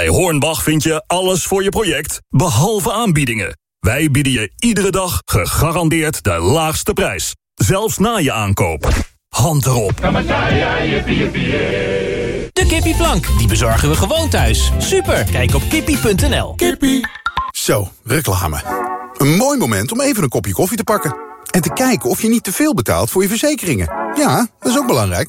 Bij Hornbach vind je alles voor je project, behalve aanbiedingen. Wij bieden je iedere dag gegarandeerd de laagste prijs. Zelfs na je aankoop. Hand erop. De kippieplank, die bezorgen we gewoon thuis. Super, kijk op kippie.nl. Kippie. Zo, reclame. Een mooi moment om even een kopje koffie te pakken. En te kijken of je niet te veel betaalt voor je verzekeringen. Ja, dat is ook belangrijk.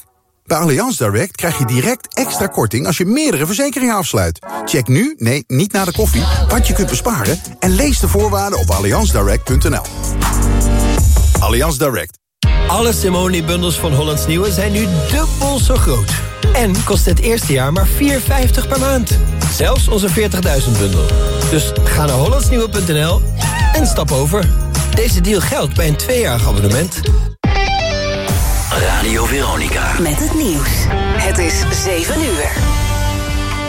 Bij Allianz Direct krijg je direct extra korting als je meerdere verzekeringen afsluit. Check nu, nee, niet na de koffie, wat je kunt besparen... en lees de voorwaarden op allianzdirect.nl. Allianz Direct. Alle Simone-bundels van Hollands Nieuwe zijn nu dubbel zo groot. En kost het eerste jaar maar 4,50 per maand. Zelfs onze 40.000-bundel. Dus ga naar hollandsnieuwe.nl en stap over. Deze deal geldt bij een tweejarig abonnement. Radio Veronica. Met het nieuws. Het is 7 uur.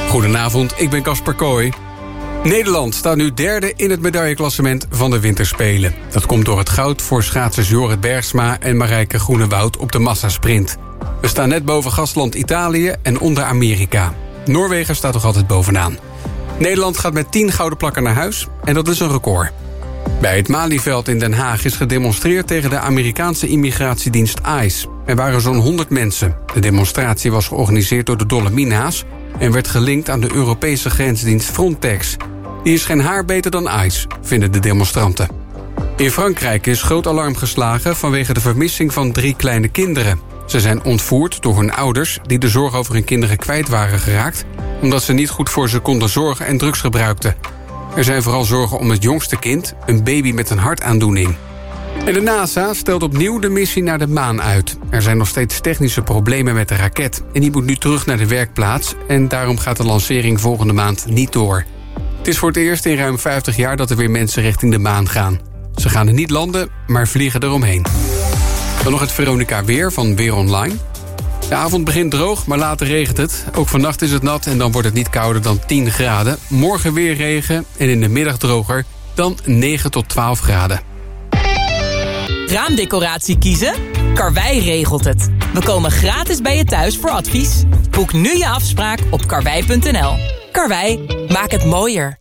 Goedenavond, ik ben Casper Kooi. Nederland staat nu derde in het medailleklassement van de winterspelen. Dat komt door het goud voor schaatsers Jorrit Bergsma en Marijke Groenewoud op de massasprint. We staan net boven gastland Italië en onder Amerika. Noorwegen staat toch altijd bovenaan. Nederland gaat met 10 gouden plakken naar huis en dat is een record. Bij het Malieveld in Den Haag is gedemonstreerd tegen de Amerikaanse immigratiedienst ICE. Er waren zo'n 100 mensen. De demonstratie was georganiseerd door de Dolomina's... en werd gelinkt aan de Europese grensdienst Frontex. Die is geen haar beter dan ICE, vinden de demonstranten. In Frankrijk is groot alarm geslagen vanwege de vermissing van drie kleine kinderen. Ze zijn ontvoerd door hun ouders die de zorg over hun kinderen kwijt waren geraakt... omdat ze niet goed voor ze konden zorgen en drugs gebruikten. Er zijn vooral zorgen om het jongste kind, een baby met een hartaandoening. En de NASA stelt opnieuw de missie naar de maan uit. Er zijn nog steeds technische problemen met de raket... en die moet nu terug naar de werkplaats... en daarom gaat de lancering volgende maand niet door. Het is voor het eerst in ruim 50 jaar dat er weer mensen richting de maan gaan. Ze gaan er niet landen, maar vliegen eromheen. Dan nog het Veronica Weer van Weer Online. De avond begint droog, maar later regent het. Ook vannacht is het nat en dan wordt het niet kouder dan 10 graden. Morgen weer regen en in de middag droger, dan 9 tot 12 graden. Raamdecoratie kiezen? Karwei regelt het. We komen gratis bij je thuis voor advies. Boek nu je afspraak op karwei.nl. Karwei, maak het mooier.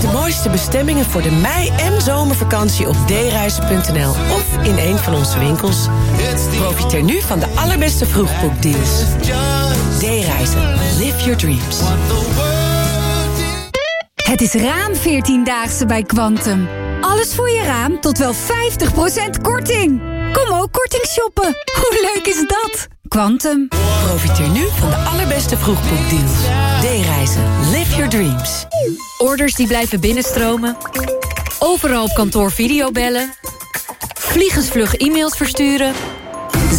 De mooiste bestemmingen voor de mei- en zomervakantie op dereizen.nl of in een van onze winkels. Profiteer nu van de allerbeste vroegboekdeals. D-reizen. Live your dreams. Het is raam 14-daagse bij Quantum. Alles voor je raam tot wel 50% korting. Kom ook korting shoppen. Hoe leuk is dat? Quantum. Profiteer nu van de allerbeste vroegboekdeals. D-reizen. Live your dreams. Orders die blijven binnenstromen. Overal op kantoor videobellen. Vliegensvlug e-mails versturen.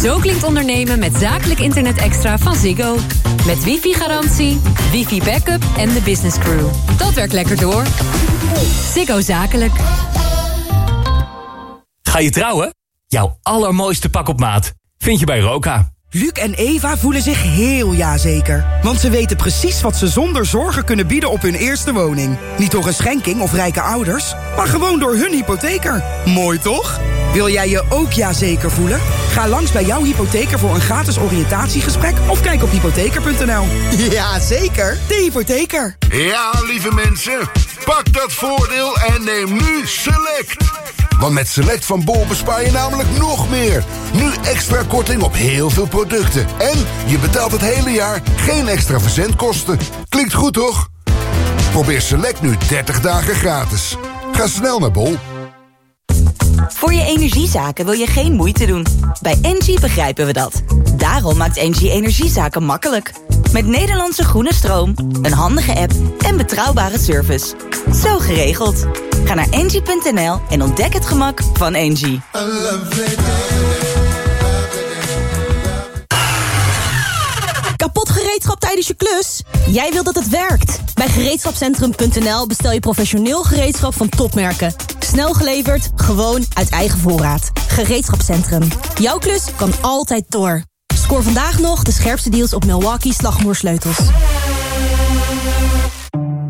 Zo klinkt ondernemen met zakelijk internet extra van Ziggo. Met wifi-garantie, wifi-backup en de business crew. Dat werkt lekker door. Ziggo Zakelijk. Ga je trouwen? Jouw allermooiste pak op maat vind je bij Roka. Luc en Eva voelen zich heel jazeker. Want ze weten precies wat ze zonder zorgen kunnen bieden op hun eerste woning. Niet door een schenking of rijke ouders, maar gewoon door hun hypotheker. Mooi toch? Wil jij je ook jazeker voelen? Ga langs bij jouw hypotheker voor een gratis oriëntatiegesprek... of kijk op hypotheker.nl. Ja, zeker. De hypotheker. Ja, lieve mensen. Pak dat voordeel en neem nu Select. Want met Select van Bol bespaar je namelijk nog meer. Nu extra korting op heel veel producten. En je betaalt het hele jaar geen extra verzendkosten. Klinkt goed, toch? Probeer Select nu 30 dagen gratis. Ga snel naar Bol. Voor je energiezaken wil je geen moeite doen. Bij Engie begrijpen we dat. Daarom maakt Engie energiezaken makkelijk. Met Nederlandse groene stroom, een handige app en betrouwbare service. Zo geregeld. Ga naar engie.nl en ontdek het gemak van Engie. Kapot gereedschap tijdens je klus? Jij wilt dat het werkt. Bij gereedschapcentrum.nl bestel je professioneel gereedschap van topmerken. Snel geleverd, gewoon uit eigen voorraad. Gereedschapcentrum. Jouw klus kan altijd door. Scoor vandaag nog de scherpste deals op Milwaukee slagmoersleutels.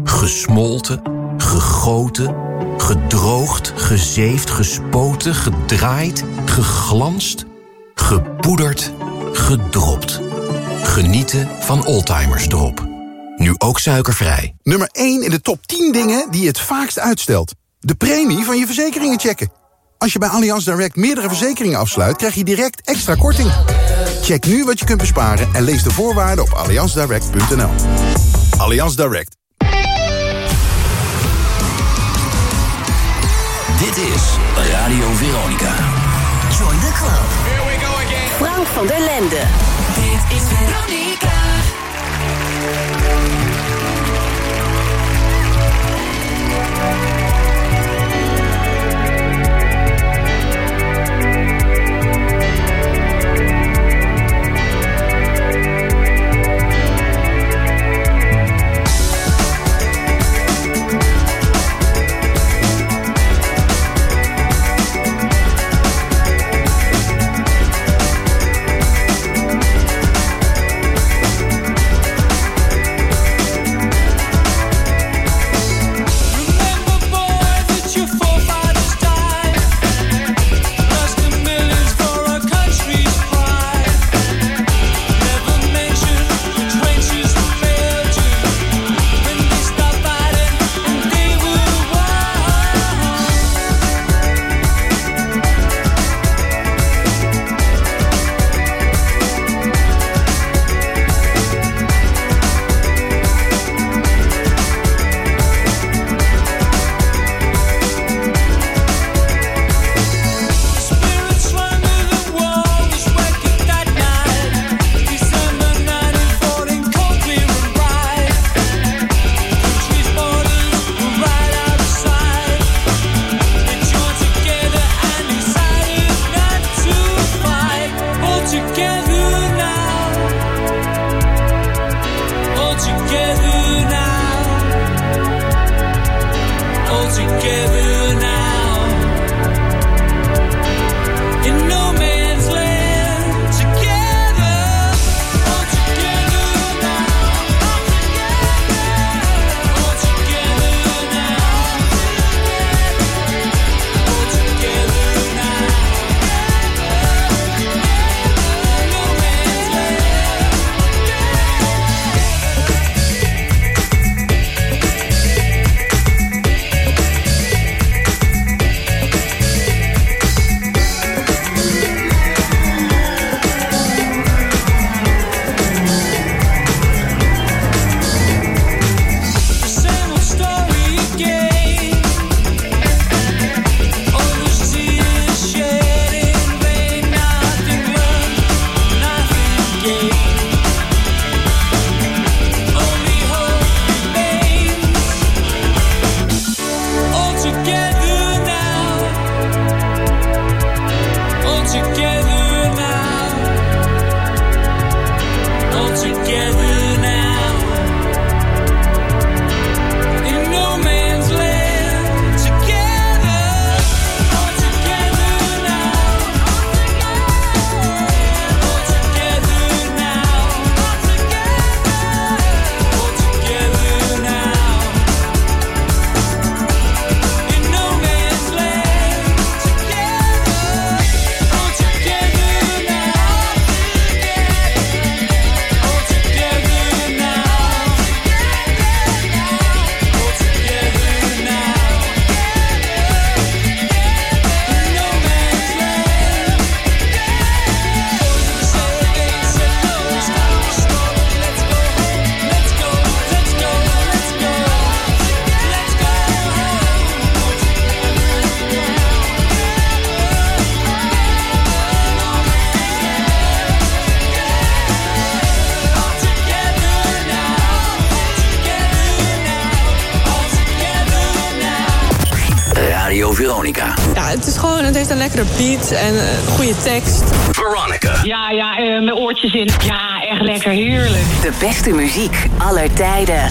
Gesmolten, gegoten, gedroogd, gezeefd, gespoten, gedraaid, geglanst, gepoederd, gedropt. Genieten van Oldtimers Drop. Nu ook suikervrij. Nummer 1 in de top 10 dingen die je het vaakst uitstelt. De premie van je verzekeringen checken. Als je bij Allianz Direct meerdere verzekeringen afsluit... krijg je direct extra korting. Check nu wat je kunt besparen en lees de voorwaarden op allianzdirect.nl. Allianz Direct. Dit is Radio Veronica. Join the club. Frank van der Lende. Dit is Veronica. En een goede tekst. Veronica. Ja, ja, uh, met oortjes in. Ja, echt lekker, heerlijk. De beste muziek aller tijden.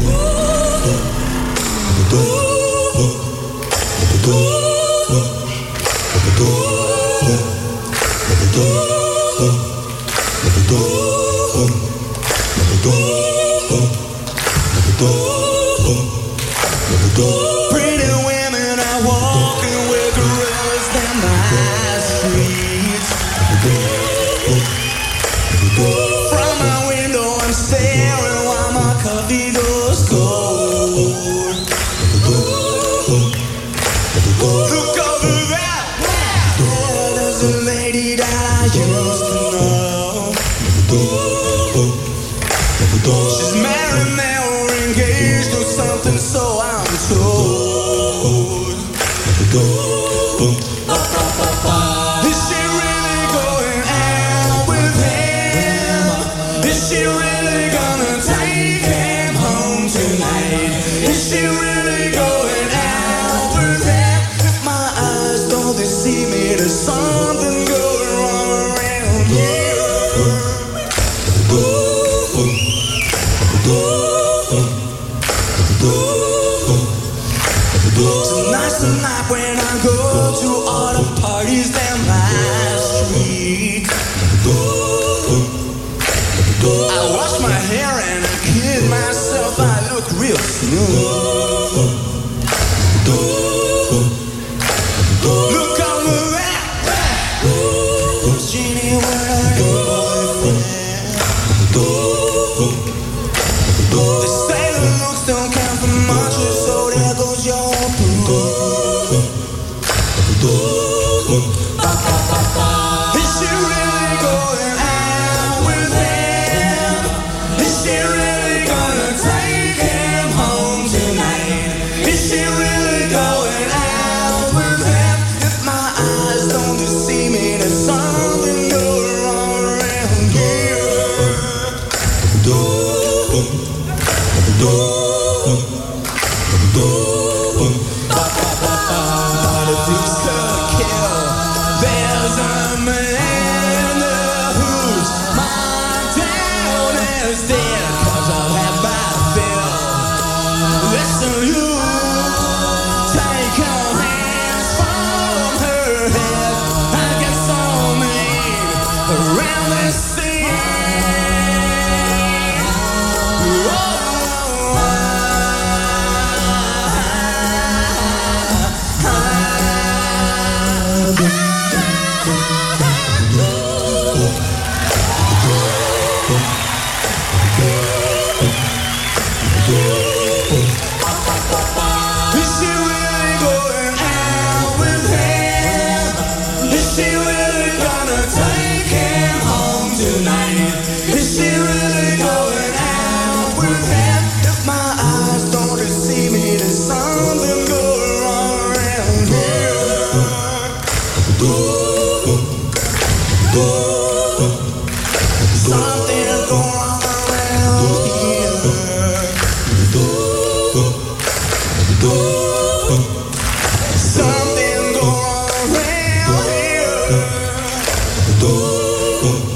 Something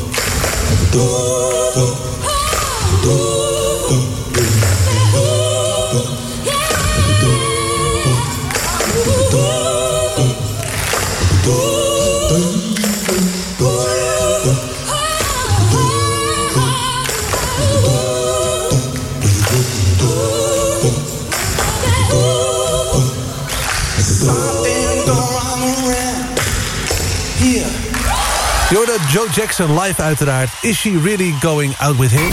going Jackson live uiteraard. Is she really going out with him?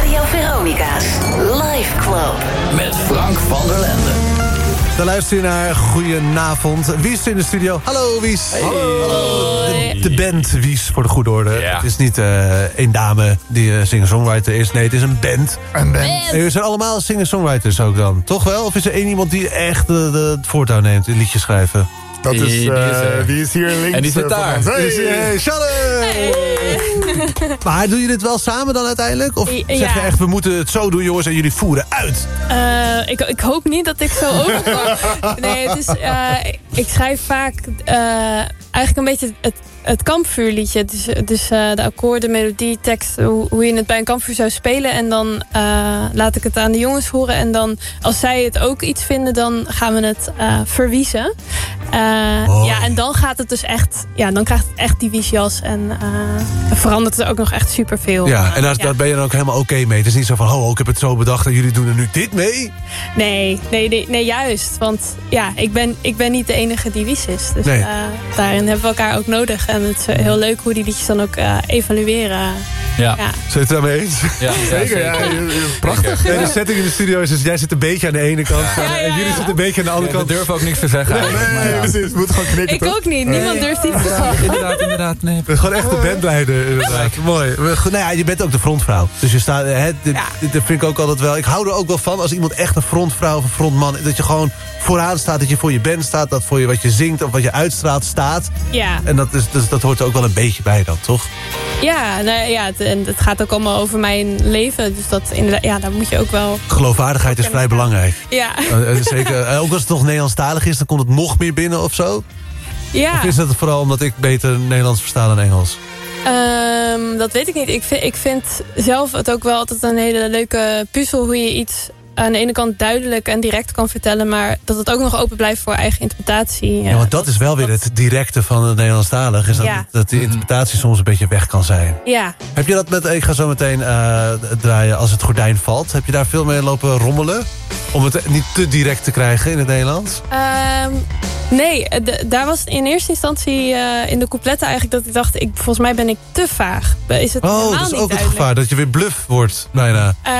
Radio Veronica's Live Club. Met Frank van der Lende. Dan luister je naar Goedenavond. Wies in de studio. Hallo Wies. Hallo. De, de band Wies, voor de goede orde. Het is niet eh één dame die eh, singer-songwriter is. Nee, het is een band. Een band. En jullie zijn allemaal singer-songwriters ook dan. Toch wel? Of is er één iemand die echt de, het voortouw neemt in liedjes schrijven? Dat is, Die- die is eh, wie is hier links, En die zit eh, daar. Hey. Maar doen jullie dit wel samen dan uiteindelijk? Of Ja. zeg je echt, we moeten het zo doen jongens en jullie voeren uit? Eh, ik, ik hoop niet dat ik zo overkom. Nee, het is, eh, ik schrijf vaak eh, eigenlijk een beetje het, het kampvuurliedje. Dus, dus eh, de akkoorden, melodie, tekst, hoe, hoe je het bij een kampvuur zou spelen. En dan eh, laat ik het aan de jongens horen. En dan, als zij het ook iets vinden, dan gaan we het eh, verwiezen. Eh, ja, en dan gaat het dus echt, ja, dan krijgt het echt die wiesjas. En eh, verandert het ook nog echt superveel. Ja, en daar, Ja. daar ben je dan ook helemaal oké mee. Het is niet zo van, oh, ik heb het zo bedacht en jullie doen er nu dit mee. Nee, nee, nee, nee, juist. Want ja, ik ben, ik ben niet de enige die wies is. Dus Nee. eh, daarin hebben we elkaar ook nodig. En het is heel leuk hoe die liedjes dan ook eh, evalueren. Ja. Ja. Zit je het daarmee eens? Ja, Zeker, ja. Prachtig. Nee, de setting in de studio is dus jij zit een beetje aan de ene kant en- en jullie zitten een beetje aan de andere kant. durven ook niks te zeggen. Nee, ja. precies. We moeten gewoon knikken, Ik toch? ook niet. Niemand durft iets te zeggen. Inderdaad, inderdaad. Nee. Gewoon echt de bandleider, inderdaad. Mooi. Nou ja, je bent ook de frontvrouw. Dus je staat, hè, dit, dit vind ik ook altijd wel... Ik hou er ook wel van als iemand echt een frontvrouw of een frontman... dat je gewoon vooraan staat, dat je voor je band staat... dat voor je wat je zingt of wat je uitstraalt staat. Ja. En dat, is, dus, dat hoort er ook wel een beetje bij dan, toch? Ja, nou, ja het, en het gaat ook allemaal over mijn leven. Dus dat inderdaad, ja, daar moet je ook wel... Geloofwaardigheid is vrij belangrijk. Ja. Eh, eh, zeker. Eh, Ook als het nog Nederlandstalig is, dan komt het nog meer binnen of zo? ja. Of is het vooral omdat ik beter Nederlands versta dan Engels? Ehm, dat weet ik niet. Ik vind, ik vind zelf het ook wel altijd een hele leuke puzzel... hoe je iets aan de ene kant duidelijk en direct kan vertellen... maar dat het ook nog open blijft voor eigen interpretatie. Ja, want dat, is wel weer het directe van het Nederlandstalig. Is dat, Ja. dat de interpretatie soms een beetje weg kan zijn. Ja. Heb je dat met, ik ga zo meteen eh, draaien als het gordijn valt. Heb je daar veel mee lopen rommelen? Om het niet te direct te krijgen in het Nederlands? Ehm, nee, eh, daar was het in eerste instantie eh, in de coupletten eigenlijk... dat ik dacht, ik, volgens mij ben ik te vaag. Is het Oh, dat is ook het duidelijk? gevaar. Dat je weer bluff wordt, bijna. Eh,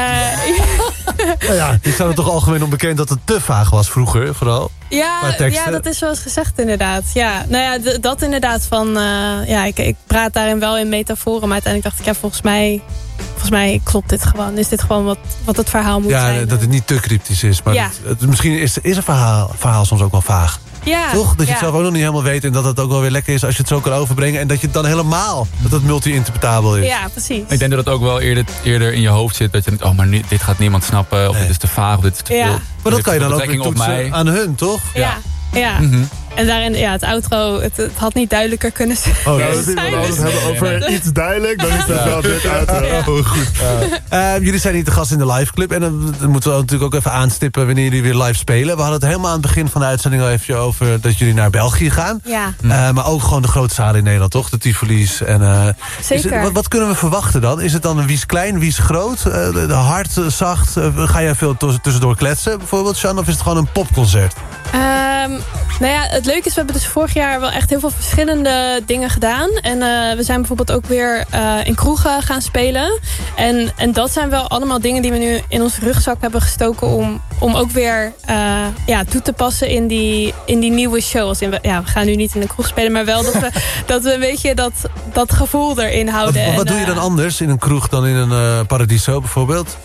Nou ja, die staan er toch algemeen onbekend dat het te vaag was vroeger, vooral. Ja, ja, dat is zoals gezegd inderdaad. Ja, nou ja, dat inderdaad van... eh, ja, ik, ik praat daarin wel in metaforen... maar uiteindelijk dacht ik, ja, volgens mij... Volgens mij klopt dit gewoon. Is dit gewoon wat, wat het verhaal moet Ja, zijn. dat het niet te cryptisch is. Maar Ja. het- het- misschien is, is een verhaal, verhaal soms ook wel vaag. Ja, Toch? Dat je ja. het zelf ook nog niet helemaal weet. En dat het ook wel weer lekker is als je het zo kan overbrengen. En dat je het dan helemaal, dat het multi-interpretabel is. Ja, precies. Ik denk dat het ook wel eerder, eerder in je hoofd zit. Dat je denkt, oh, maar dit gaat niemand snappen. Of dit is te vaag, of dit is te Ja. veel. Maar dat kan je dan ook weer toetsen mij. aan hun, toch? Ja, ja. Mhm. En daarin, ja, het outro, het, het had niet duidelijker kunnen zijn. Oh, nou, als we het hebben over iets duidelijk, dan is dat wel dit uit. Oh, goed. Eh, jullie zijn hier te gast in de live club. En dan, dan moeten we natuurlijk ook even aanstippen wanneer jullie weer live spelen. We hadden het helemaal aan het begin van de uitzending al even over dat jullie naar België gaan. Ja. Eh, maar ook gewoon de grote zalen in Nederland, toch? De Tivoli's. En, eh, is het- Zeker. wat, wat kunnen we verwachten dan? Is het dan een wies klein, wies groot? Eh, de, de hard, zacht? Ga jij veel tus- tussendoor kletsen bijvoorbeeld, Sjan? Of is het gewoon een popconcert? Ehm, nou ja, het leuke is, we hebben dus vorig jaar wel echt heel veel verschillende dingen gedaan. En eh, we zijn bijvoorbeeld ook weer eh, in kroegen gaan spelen. En, en dat zijn wel allemaal dingen die we nu in onze rugzak hebben gestoken... om, om ook weer eh, ja, toe te passen in die, in die nieuwe show. Als in, we- ja, we gaan nu niet in de kroeg spelen, maar wel dat we, dat we een beetje dat, dat gevoel erin Wat, houden. wat En, doe je dan anders in een kroeg dan in een paradiso bijvoorbeeld?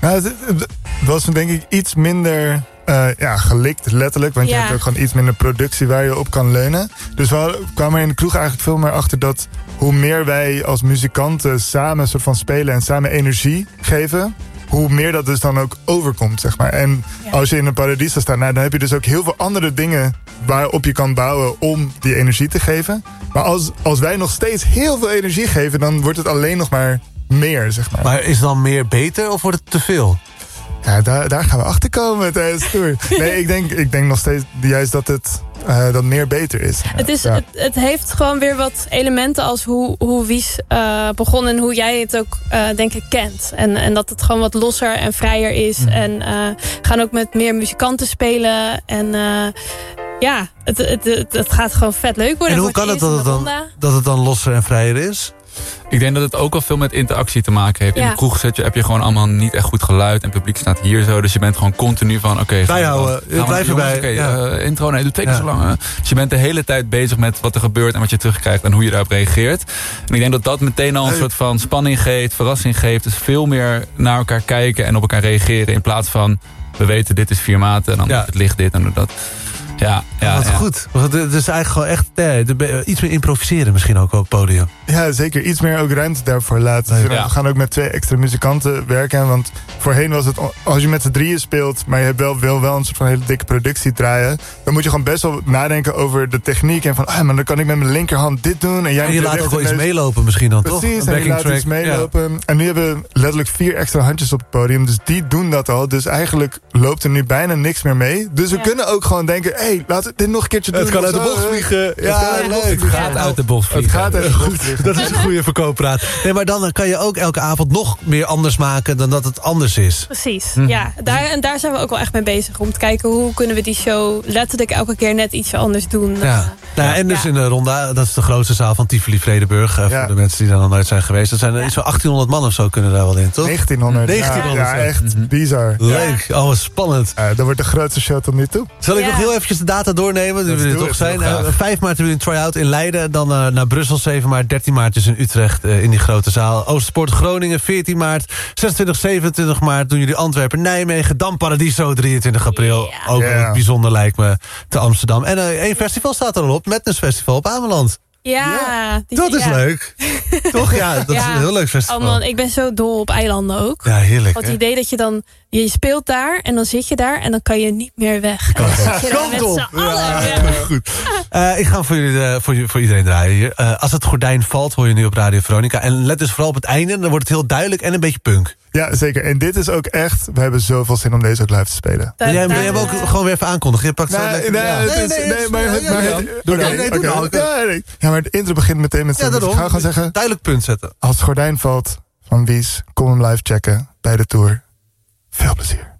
Nou, het, was denk ik iets minder eh, ja, gelikt, letterlijk. Want je hebt ook gewoon iets minder productie waar je op kan leunen. Dus we kwamen er in de kroeg eigenlijk veel meer achter dat... hoe meer wij als muzikanten samen soort van spelen en samen energie geven... hoe meer dat dus dan ook overkomt, zeg maar. En als je in een paradiso staat, nou, dan heb je dus ook heel veel andere dingen... waarop je kan bouwen om die energie te geven. Maar als, als wij nog steeds heel veel energie geven... dan wordt het alleen nog maar meer, zeg maar. Maar is dan meer beter of wordt het te veel? Ja, daar, daar gaan we achter komen tijdens de tour. Nee, ik denk, ik denk nog steeds juist dat het eh, dat meer beter is. Het, is, Ja. het, het heeft gewoon weer wat elementen als hoe, hoe Wies eh, begon... en hoe jij het ook, eh, denk ik, kent. En, en dat het gewoon wat losser en vrijer is. Mhm. En eh, gaan ook met meer muzikanten spelen. En eh, ja, het, het, het, het gaat gewoon vet leuk worden. En hoe kan het dat het, dan, dat het dan losser en vrijer is? Ik denk dat het ook al veel met interactie te maken heeft. In de kroeg zet je, heb je gewoon allemaal niet echt goed geluid. En het publiek staat hier zo. Dus je bent gewoon continu van... oké, we Bijhouden. blijft jongens, erbij. Ja. eh, intro, nee, doe twee keer Ja. zo lang. hè. Dus je bent de hele tijd bezig met wat er gebeurt... en wat je terugkrijgt en hoe je daarop reageert. En ik denk dat dat meteen al een soort van spanning geeft... verrassing geeft. Dus veel meer naar elkaar kijken en op elkaar reageren... in plaats van, we weten dit is vier maten... en dan Ja. het ligt dit en dat. Ja, ja, Wat ja. goed. Want Het is eigenlijk gewoon echt eh, be- iets meer improviseren misschien ook op het podium. Ja, zeker. Iets meer ook ruimte daarvoor laten. Dus Ja. We gaan ook met twee extra muzikanten werken. Want voorheen was het, als je met z'n drieën speelt... maar je hebt wel, wil wel een soort van hele dikke productie draaien... dan moet je gewoon best wel nadenken over de techniek. En van, ah, maar dan kan ik met mijn linkerhand dit doen. En, jij En je laat ook wel iets meelopen misschien dan, toch? Precies, en je backing laat iets track. meelopen. En nu hebben we letterlijk vier extra handjes op het podium. Dus die doen dat al. Dus eigenlijk loopt er nu bijna niks meer mee. Dus we kunnen ook gewoon denken... hé, hey, laten we dit nog een keertje doen. Het kan uit de bocht hè? vliegen. Het Ja, kan uit de bocht leuk. vliegen. Gaat uit de bocht Het gaat uit de bocht vliegen. Dat is een goede verkooppraat. Nee, maar dan kan je ook elke avond nog meer anders maken dan dat het anders is. Precies, Mhm. ja. Daar, en daar zijn we ook wel echt mee bezig. Om te kijken hoe kunnen we die show letterlijk elke keer net ietsje anders doen. Ja. Nou, ja, en dus Ja. in de Ronda, dat is de grootste zaal van Tivoli Vredenburg. eh, Voor de mensen die daar nog nooit zijn geweest. Dat zijn er iets van 1800 man of zo kunnen daar wel in, toch? 1900. 1900. Ja, ja, echt Mhm. bizar. Leuk, oh wat spannend. Ja, dat wordt de grootste show tot nu toe. Zal ik nog heel eventjes de data doornemen? We er toch zijn. graag. Eh, 5 maart hebben we een try-out in Leiden. Dan eh, naar Brussel 7 maart. 13 maart is in Utrecht eh, in die grote zaal. Oostersport Groningen 14 maart. 26, 27 maart doen jullie Antwerpen, Nijmegen. Dan Paradiso 23 april. Ook wel Ja. bijzonder lijkt me te Amsterdam. En één festival staat er al op. Madness Festival op Ameland. Ja, die- Dat is ja. leuk. Toch? Ja, dat is een heel leuk festival. Oh man, ik ben zo dol op eilanden ook. Ja, heerlijk, het idee dat je dan... Je speelt daar en dan zit je daar en dan kan je niet meer weg. Kant z'n op. Ja, Ja. goed. Eh, ik ga voor, jullie, eh, voor, voor iedereen draaien hier. Eh, als het gordijn valt, hoor je nu op Radio Veronica. En let dus vooral op het einde, dan wordt het heel duidelijk en een beetje punk. Ja, zeker. En dit is ook echt... We hebben zoveel zin om deze ook live te spelen. En jij, jij wil ook gewoon weer even aankondigen. Je pakt zo Nee, lekker- nee, ja. het is- nee, maar het- maar het- Doe oké, dan. Nee, doe oké. dan. Ja, nee. Ja, maar het intro begint meteen met Ja, dus ik ga gewoon zeggen... Duidelijk punt zetten. Als het gordijn valt van Wies, kom hem live checken bij de tour. Veel plezier.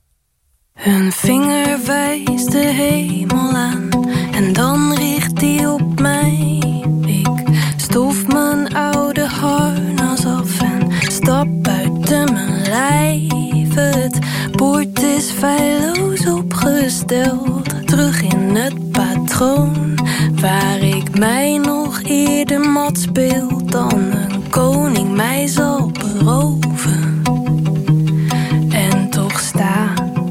Een vinger wijst de hemel aan en dan richt hij op mij. Ik stof mijn oude harnas af en stap buiten mijn lijf. Het bord is feilloos opgesteld, terug in het patroon. Waar ik mij nog eerder mat speel dan een koning mij zal beroven.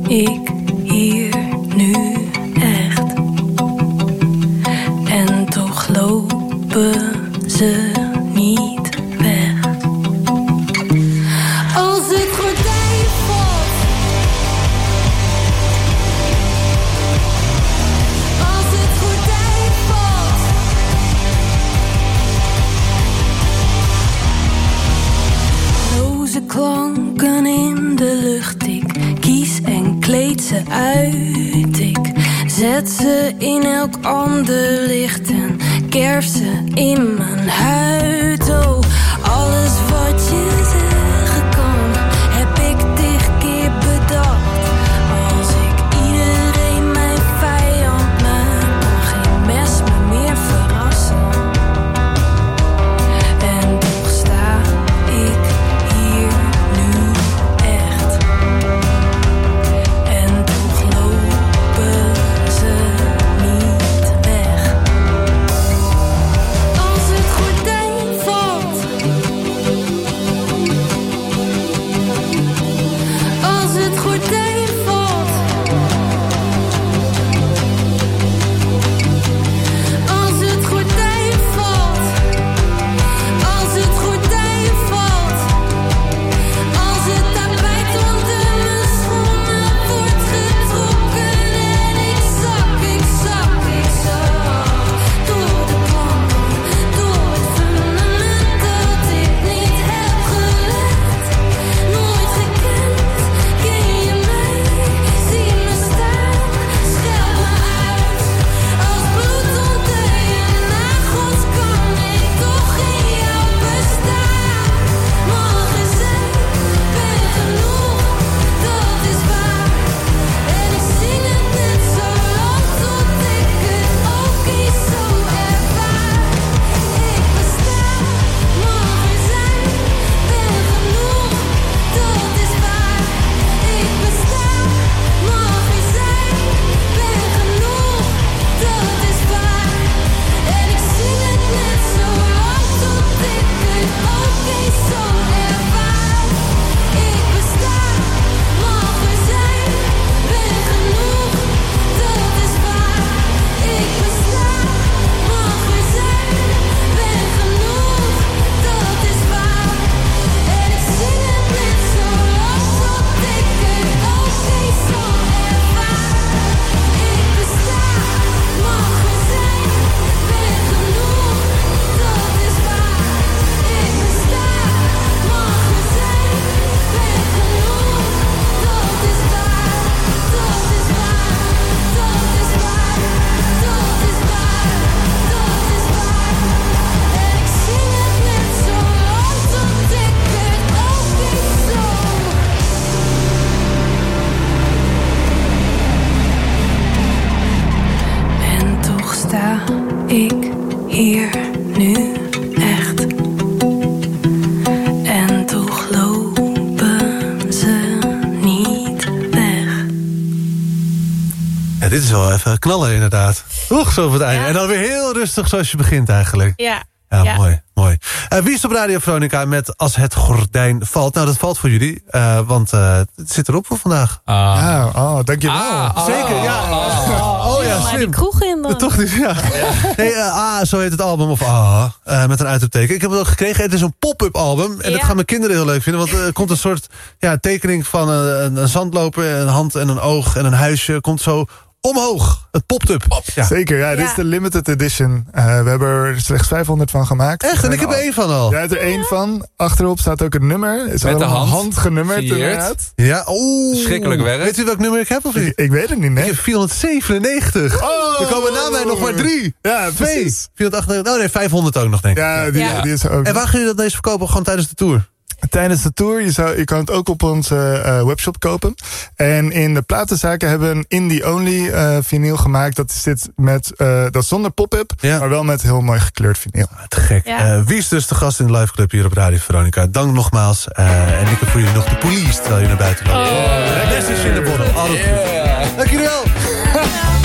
Ik hier nu echt. En toch lopen ze ze uit. Ik zet ze in elk ander licht en kerf ze in mijn huid. Oh, alles wat je zeggen knallen inderdaad. Oeg, zo op het einde. En dan weer heel rustig zoals je begint eigenlijk. Ja. Ja, Ja. mooi, mooi. Eh, wie is op Radio Veronica met Als het gordijn valt? Nou, dat valt voor jullie, eh, want eh, het zit erop voor vandaag. Ja, oh, dankjewel. Zeker, ja. Oh ja, Maar die slim. kroeg in dan. Toch niet, ja. Nee, ah, zo heet het album, of ah, eh, met een uitroepteken. Ik heb het ook gekregen, het is een pop-up album. En dat gaan mijn kinderen heel leuk vinden. Want er komt een soort ja, tekening van een, een, een zandloper, een hand en een oog en een huisje. Komt zo omhoog. Het popt up. Ja. Zeker, ja, dit is de limited edition. Eh, we hebben er slechts 500 van gemaakt. Echt? En ik heb er één van al. Jij hebt er één van. Achterop staat ook een nummer. Het is Met de allemaal hand. handgenummerd Signeerd. inderdaad. Ja, oeh. Schrikkelijk werk. Weet u welk nummer ik heb of Ik, niet? ik weet het niet, Ik nee. heb 497. Oh. Er komen na mij nog maar drie. Ja, Twee. precies. 498. Oh nee, 500 ook nog, denk ik. Ja, die, Ja. die is ook. En waar gaan jullie dat deze verkopen? Gewoon tijdens de tour? Tijdens de tour, je, zou, je kan het ook op onze eh, webshop kopen. En in de platenzaken hebben we een indie-only eh vinyl gemaakt. Dat zit met, eh, dat is zonder pop-up, Ja. maar wel met heel mooi gekleurd vinyl. Te gek. Ja. Eh, wie is dus de gast in de live club hier op Radio Veronica? Dank nogmaals. Eh, en ik heb voor jullie nog de police terwijl je naar buiten loopt. Oh. Is in de borrel. Altijd goed. Dank jullie wel.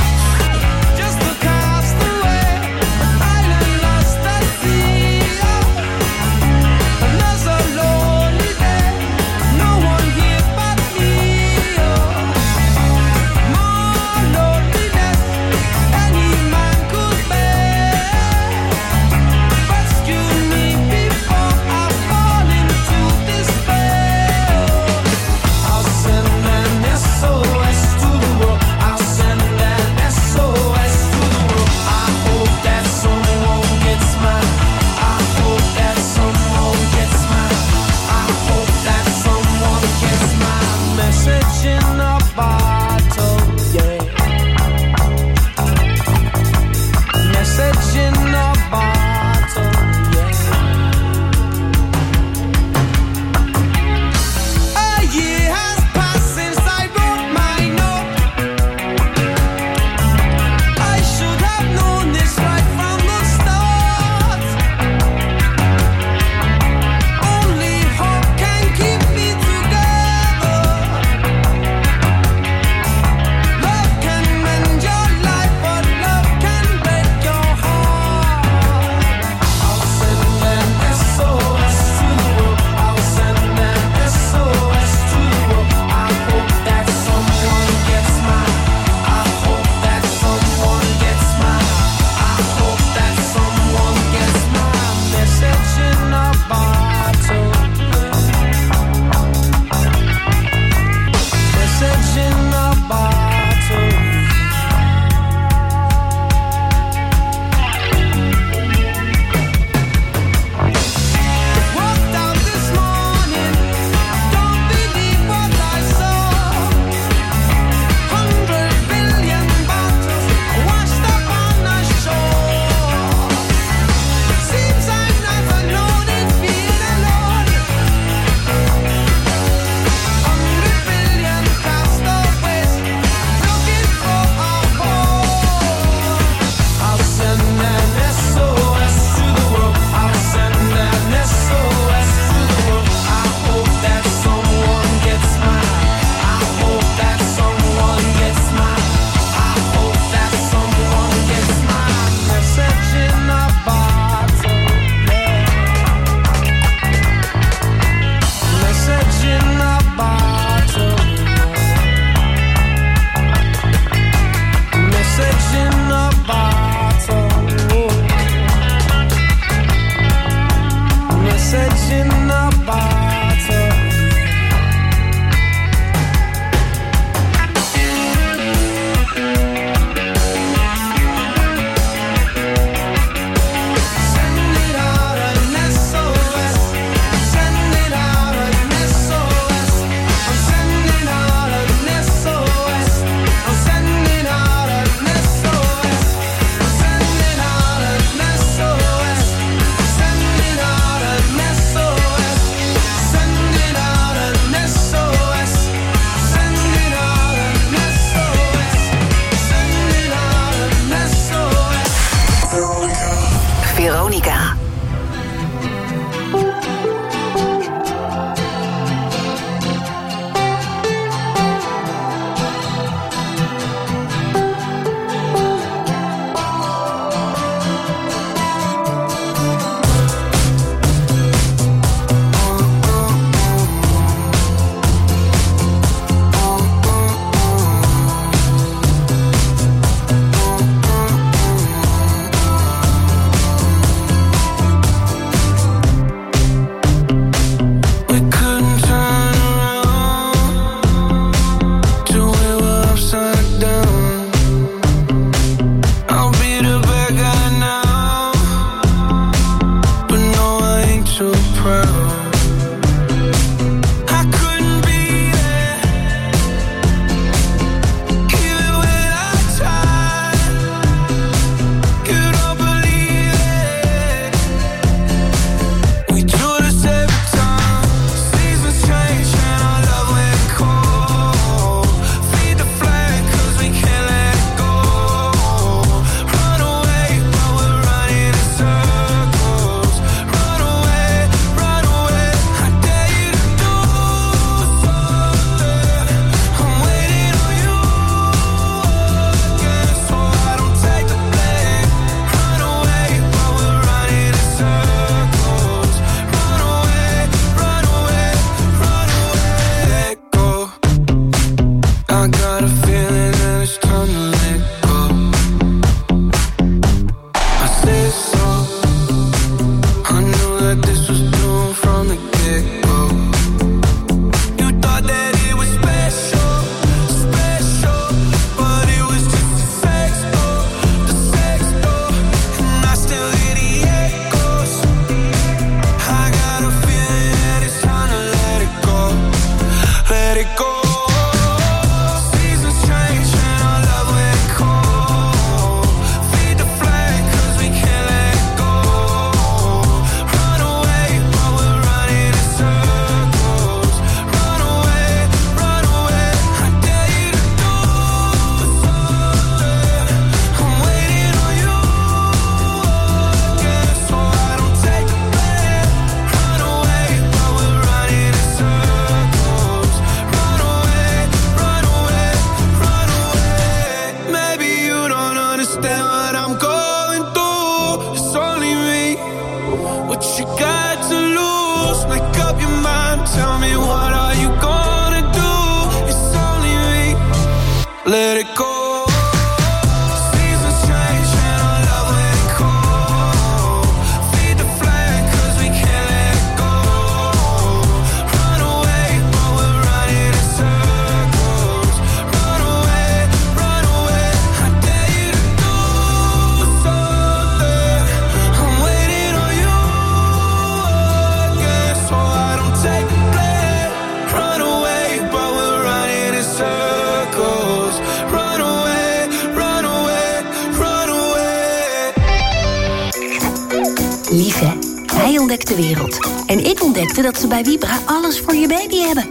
dat ze bij Vibra alles voor je baby hebben.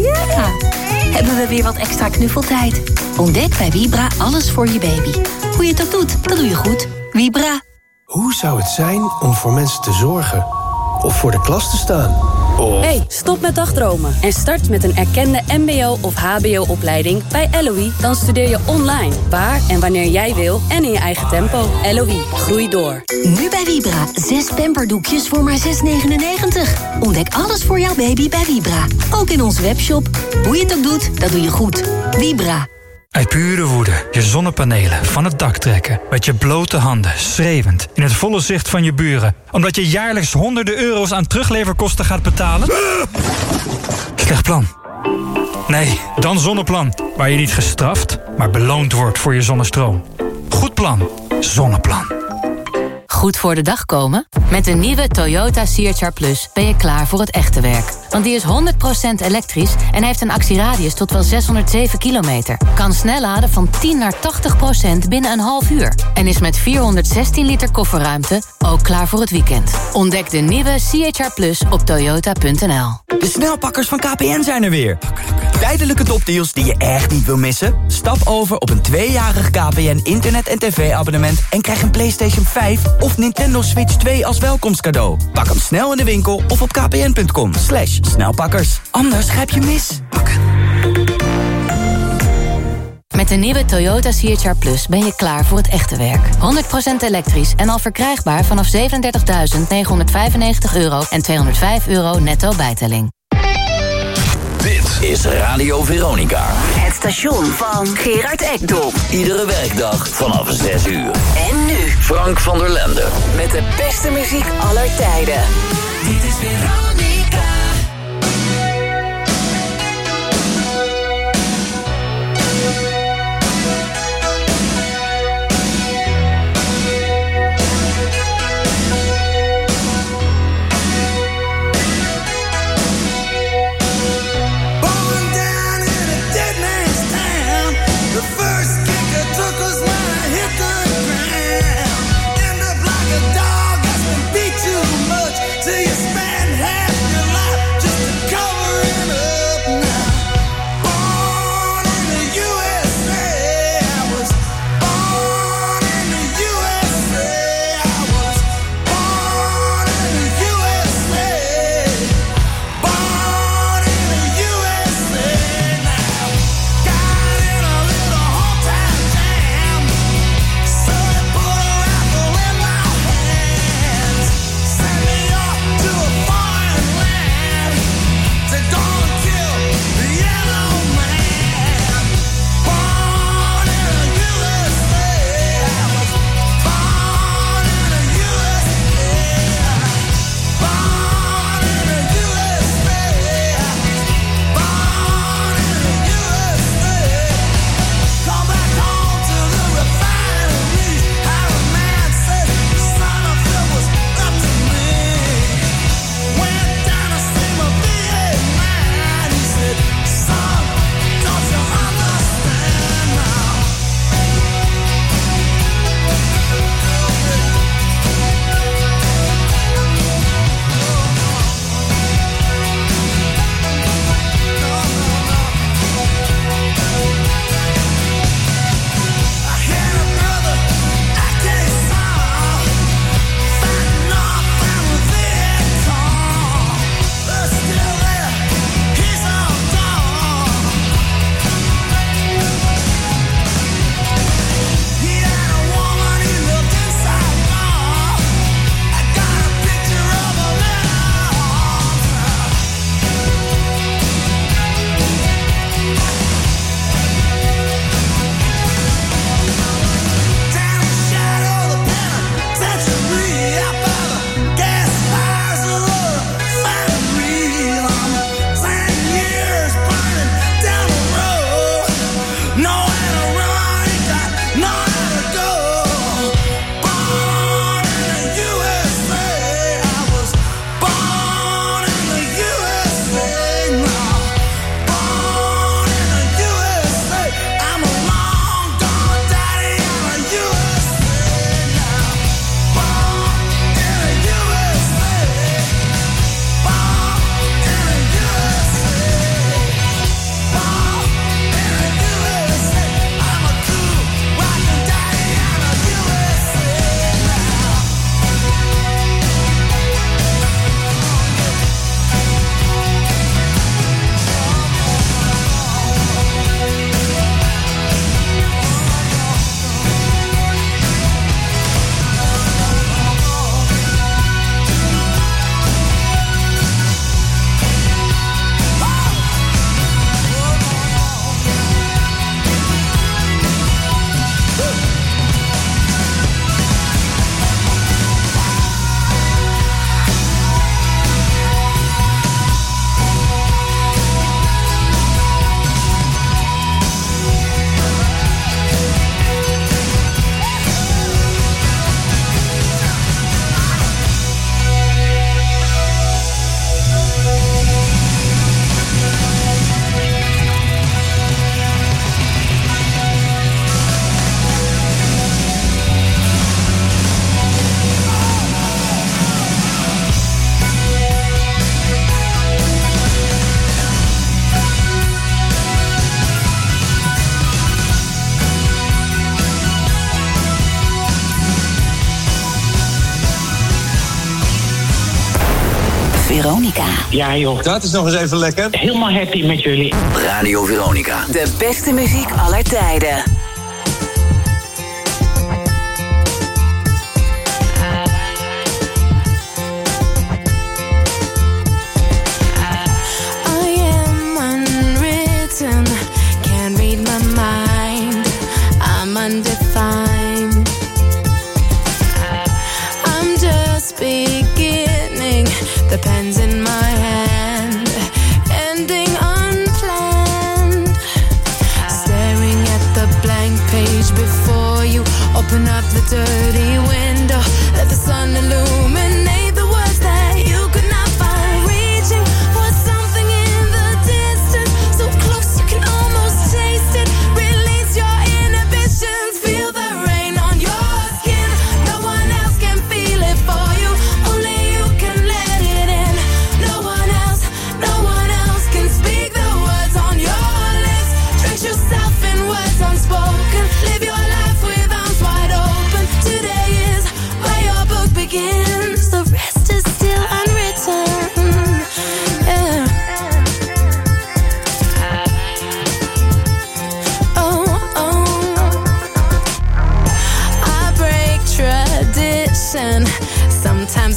Ja! Hebben we weer wat extra knuffeltijd. Ontdek bij Vibra alles voor je baby. Hoe je ook doet, dat doe je goed. Vibra. Hoe zou het zijn om voor mensen te zorgen? Of voor de klas te staan? Of... Hey, stop met dagdromen en start met een erkende mbo- of hbo-opleiding bij LOE. Dan studeer je online, waar en wanneer jij wil en in je eigen tempo. LOE, groei door. Nu bij Vibra. Zes pamperdoekjes voor maar 6,99. Ontdek alles voor jouw baby bij Vibra. Ook in onze webshop. Hoe je het ook doet, dat doe je goed. Vibra. Uit pure woede je zonnepanelen van het dak trekken. Met je blote handen, schreeuwend, in het volle zicht van je buren. Omdat je jaarlijks honderden euro's aan terugleverkosten gaat betalen? Slecht plan. Nee, dan Zonneplan. Waar je niet gestraft, maar beloond wordt voor je zonnestroom. Goed plan. Zonneplan. Goed voor de dag komen? Met de nieuwe Toyota CHR Plus ben je klaar voor het echte werk. Want die is 100% elektrisch en heeft een actieradius tot wel 607 kilometer. Kan snel laden van 10 naar 80% binnen een half uur. En is met 416 liter kofferruimte ook klaar voor het weekend. Ontdek de nieuwe CHR Plus op toyota.nl. De snelpakkers van KPN zijn er weer. Tijdelijke topdeals die je echt niet wil missen? Stap over op een tweejarig KPN internet- en tv-abonnement... en krijg een PlayStation 5 of Nintendo Switch 2 als welkomstcadeau. Pak hem snel in de winkel of op kpn.com. Slash snelpakkers. Anders grijp je mis. Met de nieuwe Toyota CHR Plus ben je klaar voor het echte werk. 100% elektrisch en al verkrijgbaar vanaf 37.995 euro en 205 euro netto bijtelling. Dit is Radio Veronica. Het station van Gerard Ekdom. Iedere werkdag vanaf 6 uur. En nu Frank van der Lende. met de beste muziek aller tijden. Dit is Veronica. Ja, joh. Dat is nog eens even lekker. Helemaal happy met jullie. Radio Veronica. De beste muziek aller tijden.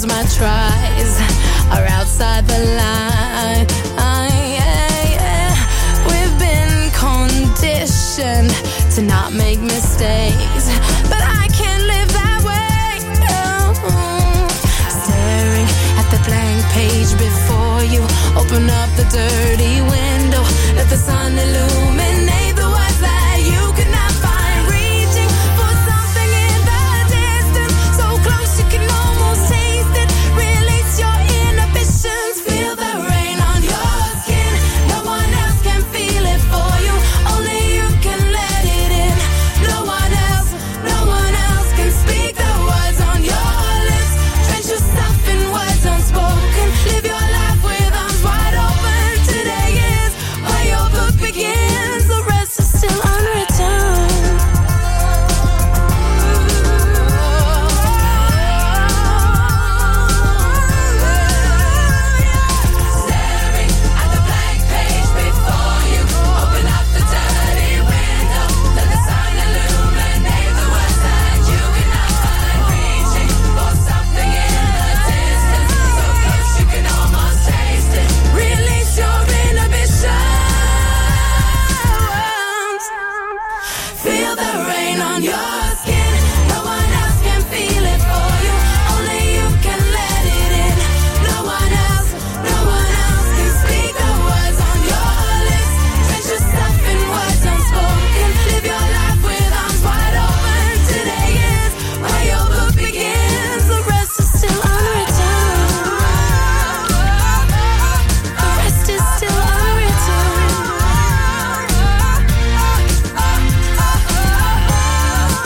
my trust.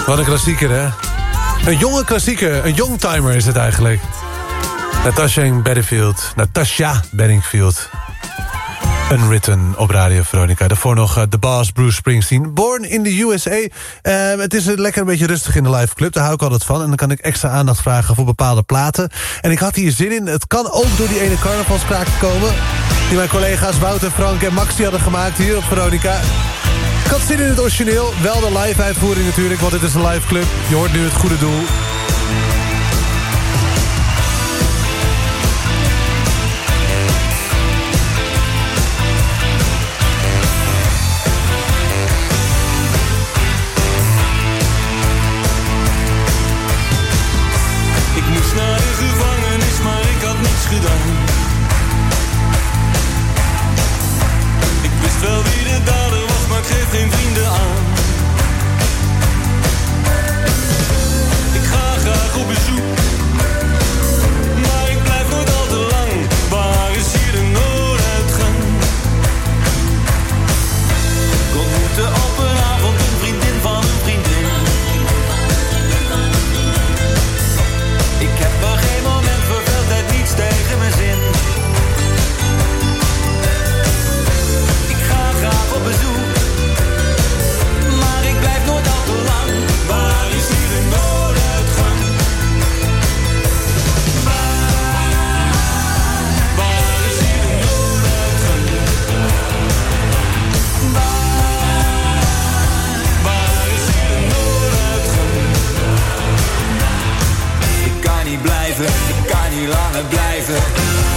Wat een klassieker, hè? Een jonge klassieker, een youngtimer is het eigenlijk. Natasha Bedingfield, Natasha Bedingfield. Unwritten op Radio Veronica. Daarvoor nog eh, de uh, baas Bruce Springsteen. Born in the USA. Eh, het is lekker een beetje rustig in de live club. Daar hou ik altijd van. En dan kan ik extra aandacht vragen voor bepaalde platen. En ik had hier zin in. Het kan ook door die ene carnavalskraak komen. Die mijn collega's Wouter, Frank en Maxi hadden gemaakt hier op Veronica. Ik had zin in het origineel. Wel de live uitvoering natuurlijk, want dit is een live club. Je hoort nu het goede doel. ik kan niet langer blijven.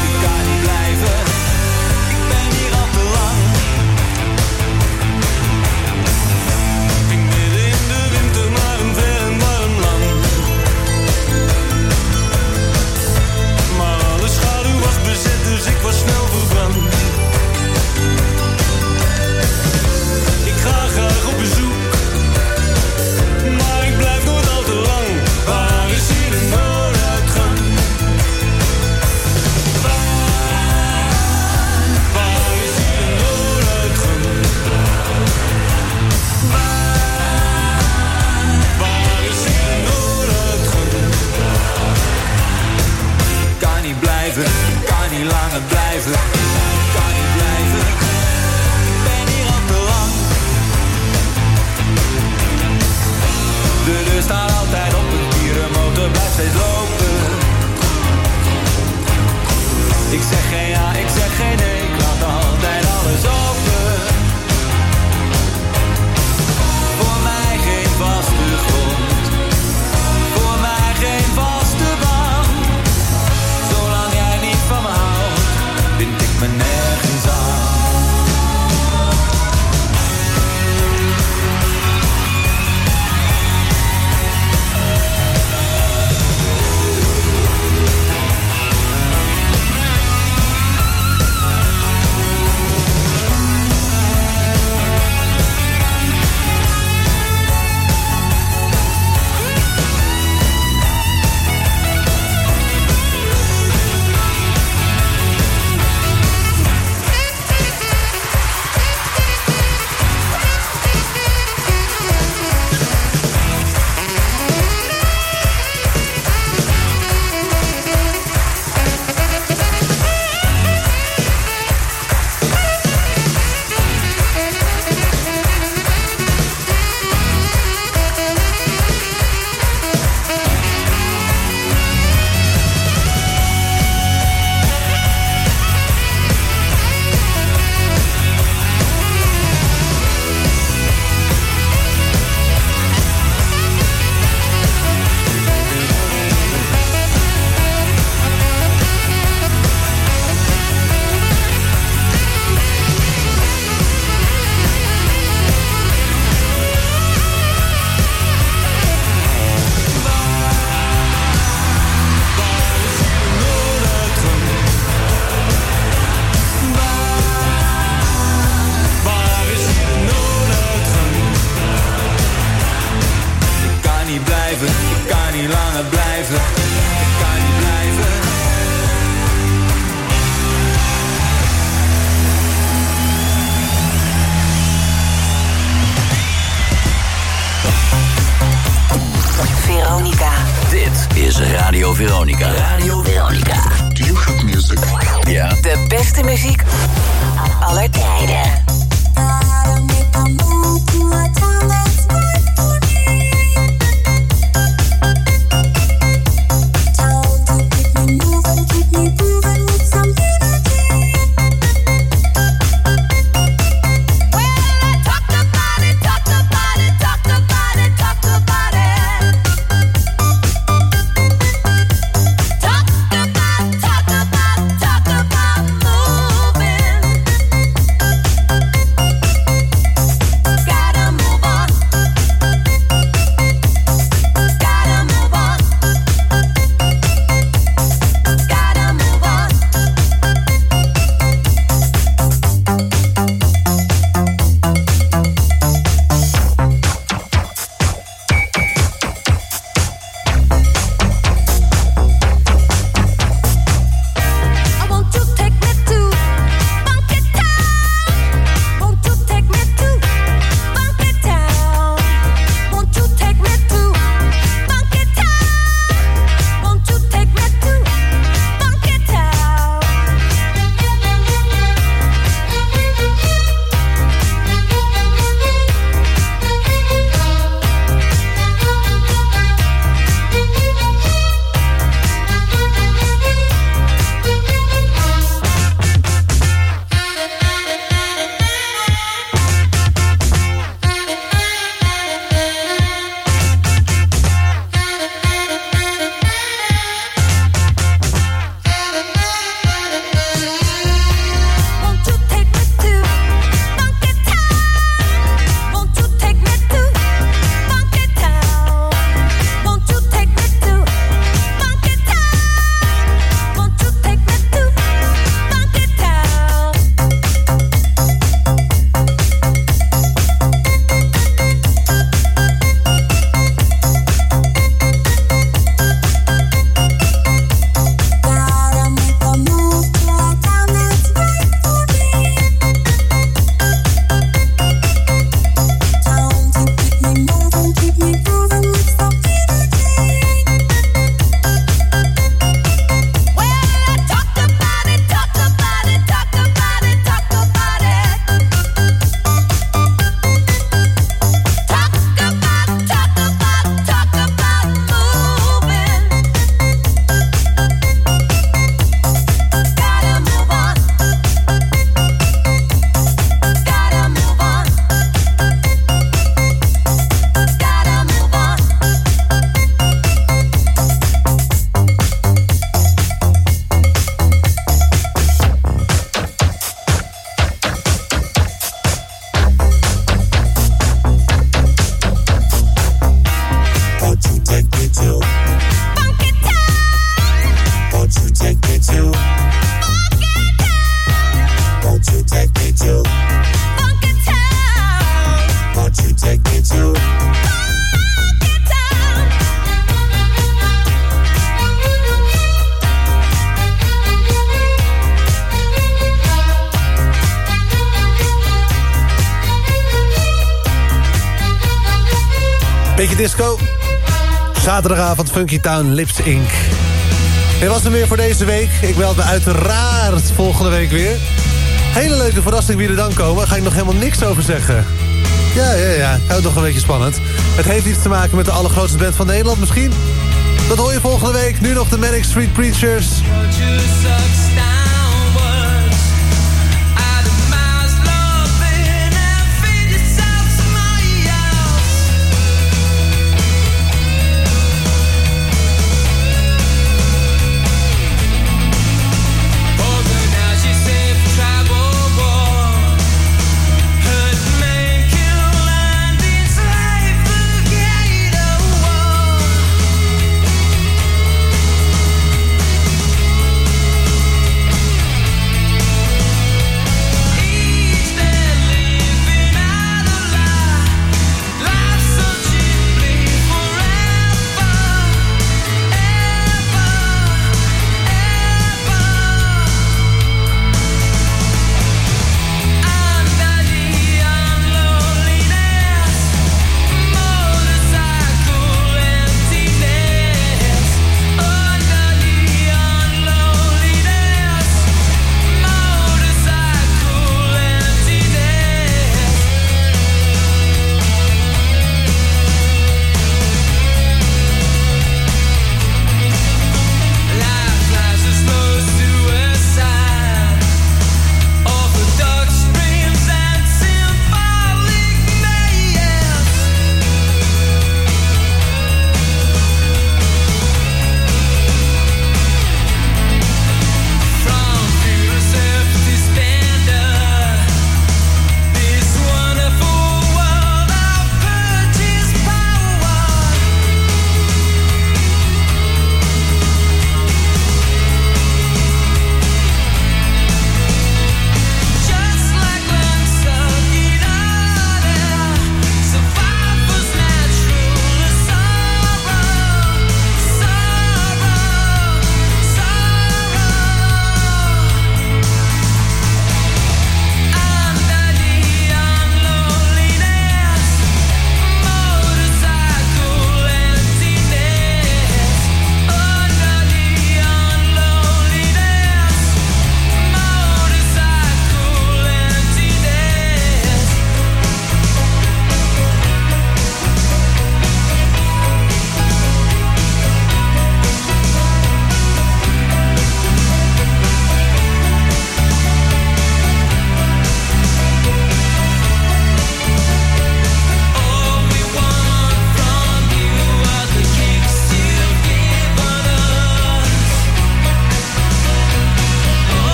Zaterdagavond Funky Town Lips Inc. Dit was hem weer voor deze week. Ik meld me uiteraard volgende week weer. Hele leuke verrassing wie er dan komen. Daar ga ik nog helemaal niks over zeggen. Ja, ja, ja. Houdt nog een beetje spannend. Het heeft iets te maken met de allergrootste band van Nederland misschien. Dat hoor je volgende week. Nu nog de Manic Street Preachers.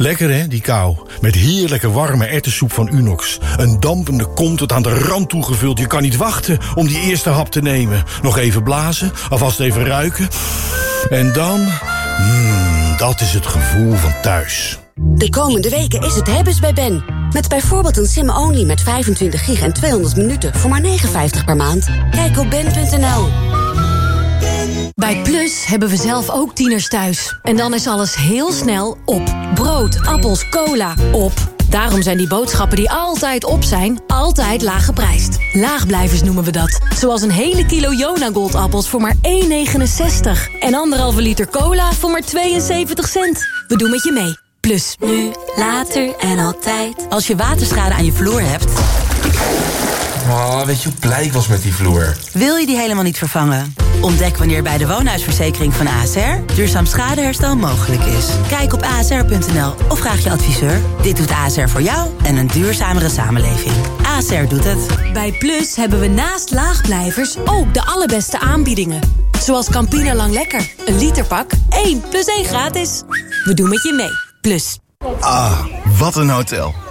Lekker hè, die kou. Met heerlijke warme ertessoep van Unox. Een dampende kom tot aan de rand toegevuld. Je kan niet wachten om die eerste hap te nemen. Nog even blazen, alvast even ruiken. En dan... Mmm, dat is het gevoel van thuis. De komende weken is het hebben's bij Ben. Met bijvoorbeeld een sim-only met 25 gig en 200 minuten voor maar 59 per maand. Kijk op ben.nl. Bij Plus hebben we zelf ook tieners thuis. En dan is alles heel snel op. Brood, appels, cola, op. Daarom zijn die boodschappen die altijd op zijn, altijd laag geprijsd. Laagblijvers noemen we dat. Zoals een hele kilo Jona Goldappels voor maar 1,69. En anderhalve liter cola voor maar 72 cent. We doen met je mee. Plus. Nu, later en altijd. Als je waterschade aan je vloer hebt... Oh, weet je hoe blij ik was met die vloer? Wil je die helemaal niet vervangen? Ontdek wanneer bij de woonhuisverzekering van ASR duurzaam schadeherstel mogelijk is. Kijk op asr.nl of vraag je adviseur. Dit doet ASR voor jou en een duurzamere samenleving. ASR doet het. Bij Plus hebben we naast laagblijvers ook de allerbeste aanbiedingen. Zoals Campina Lang Lekker. Een literpak, 1 plus 1 gratis. We doen met je mee. Plus. Ah, wat een hotel.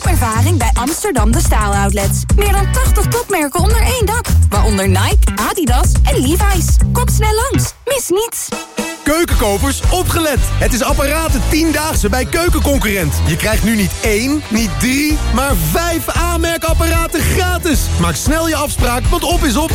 Shopervaring bij Amsterdam De Staal Outlets. Meer dan 80 topmerken onder één dak. Waaronder Nike, Adidas en Levi's. Kom snel langs. Mis niets. Keukenkopers, opgelet! Het is apparaten 10-daagse bij Keukenconcurrent. Je krijgt nu niet één, niet drie, maar vijf aanmerkapparaten gratis. Maak snel je afspraak, want op is op.